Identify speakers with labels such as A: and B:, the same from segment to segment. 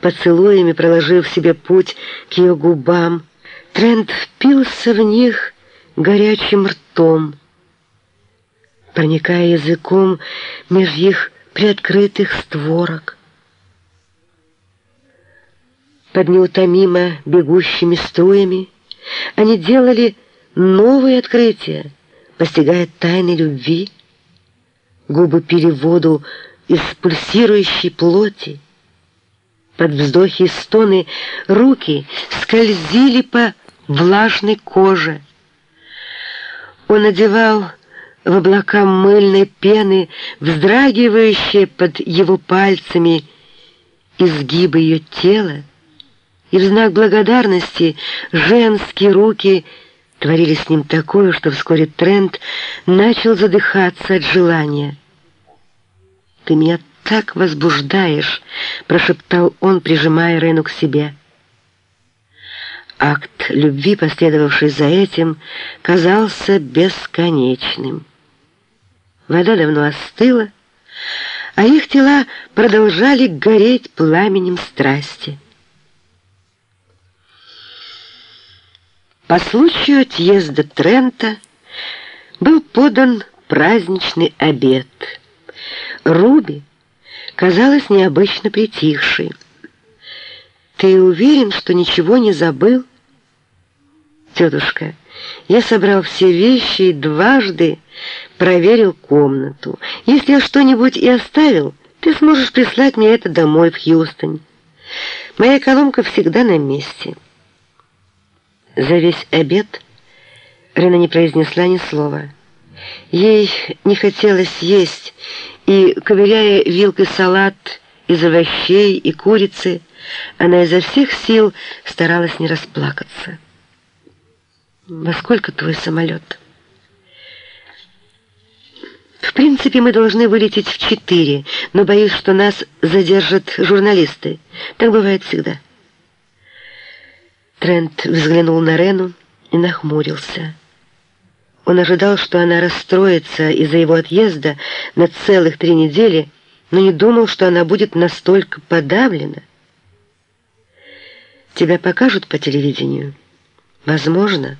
A: поцелуями проложив себе путь к ее губам. Трент впился в них горячим ртом, проникая языком меж их приоткрытых створок. Под неутомимо бегущими струями они делали новые открытия, постигая тайны любви, губы переводу из пульсирующей плоти. Под вздохи и стоны руки скользили по влажной коже. Он одевал в облака мыльной пены, вздрагивающие под его пальцами изгибы ее тела, и в знак благодарности женские руки творили с ним такое, что вскоре Трент начал задыхаться от желания. «Ты меня так возбуждаешь!» — прошептал он, прижимая Рену к себе. Акт любви, последовавший за этим, казался бесконечным. Вода давно остыла, а их тела продолжали гореть пламенем страсти. По случаю отъезда Трента был подан праздничный обед. Руби казалась необычно притихшей. «Ты уверен, что ничего не забыл?» «Тетушка, я собрал все вещи и дважды проверил комнату. Если я что-нибудь и оставил, ты сможешь прислать мне это домой в Хьюстон. Моя колонка всегда на месте». За весь обед Рена не произнесла ни слова. Ей не хотелось есть, и, ковыряя вилкой салат из овощей и курицы, она изо всех сил старалась не расплакаться. «Во сколько твой самолет?» «В принципе, мы должны вылететь в четыре, но боюсь, что нас задержат журналисты. Так бывает всегда». Трент взглянул на Рену и нахмурился. Он ожидал, что она расстроится из-за его отъезда на целых три недели, но не думал, что она будет настолько подавлена. «Тебя покажут по телевидению?» «Возможно.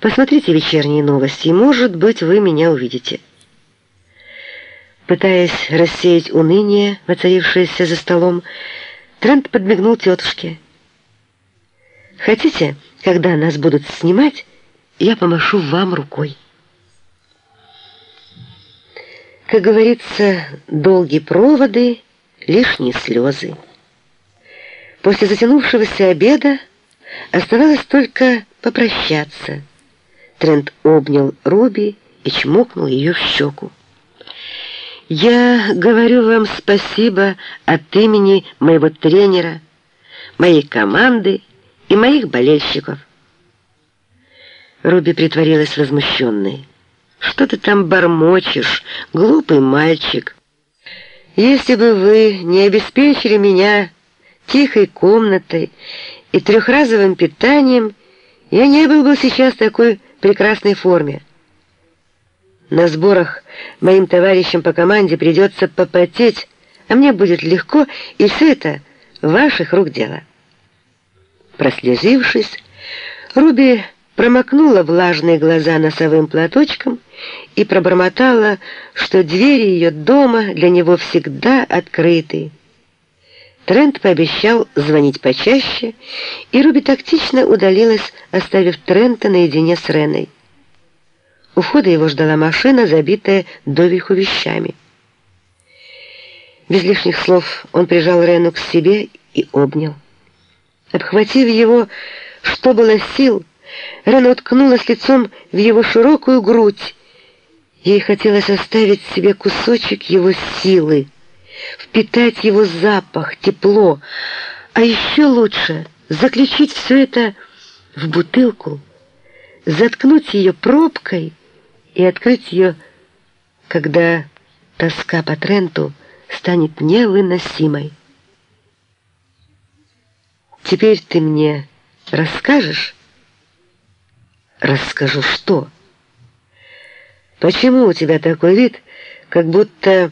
A: Посмотрите вечерние новости, и, может быть, вы меня увидите». Пытаясь рассеять уныние, воцарившееся за столом, Трент подмигнул тетушке. Хотите, когда нас будут снимать, я помашу вам рукой. Как говорится, долгие проводы, лишние слезы. После затянувшегося обеда оставалось только попрощаться. Трент обнял Руби и чмокнул ее в щеку. «Я говорю вам спасибо от имени моего тренера, моей команды и моих болельщиков. Руби притворилась возмущенной. «Что ты там бормочешь, глупый мальчик? Если бы вы не обеспечили меня тихой комнатой и трехразовым питанием, я не был бы сейчас в такой прекрасной форме. На сборах моим товарищам по команде придется попотеть, а мне будет легко, и все это ваших рук дело». Прослезившись, Руби промокнула влажные глаза носовым платочком и пробормотала, что двери ее дома для него всегда открыты. Трент пообещал звонить почаще, и Руби тактично удалилась, оставив Трента наедине с Реной. У входа его ждала машина, забитая доверху вещами. Без лишних слов он прижал Рену к себе и обнял. Обхватив его, что было сил, Рена уткнулась лицом в его широкую грудь. Ей хотелось оставить себе кусочек его силы, впитать его запах, тепло, а еще лучше заключить все это в бутылку, заткнуть ее пробкой и открыть ее, когда тоска по Тренту станет невыносимой. Теперь ты мне расскажешь? Расскажу что? Почему у тебя такой вид, как будто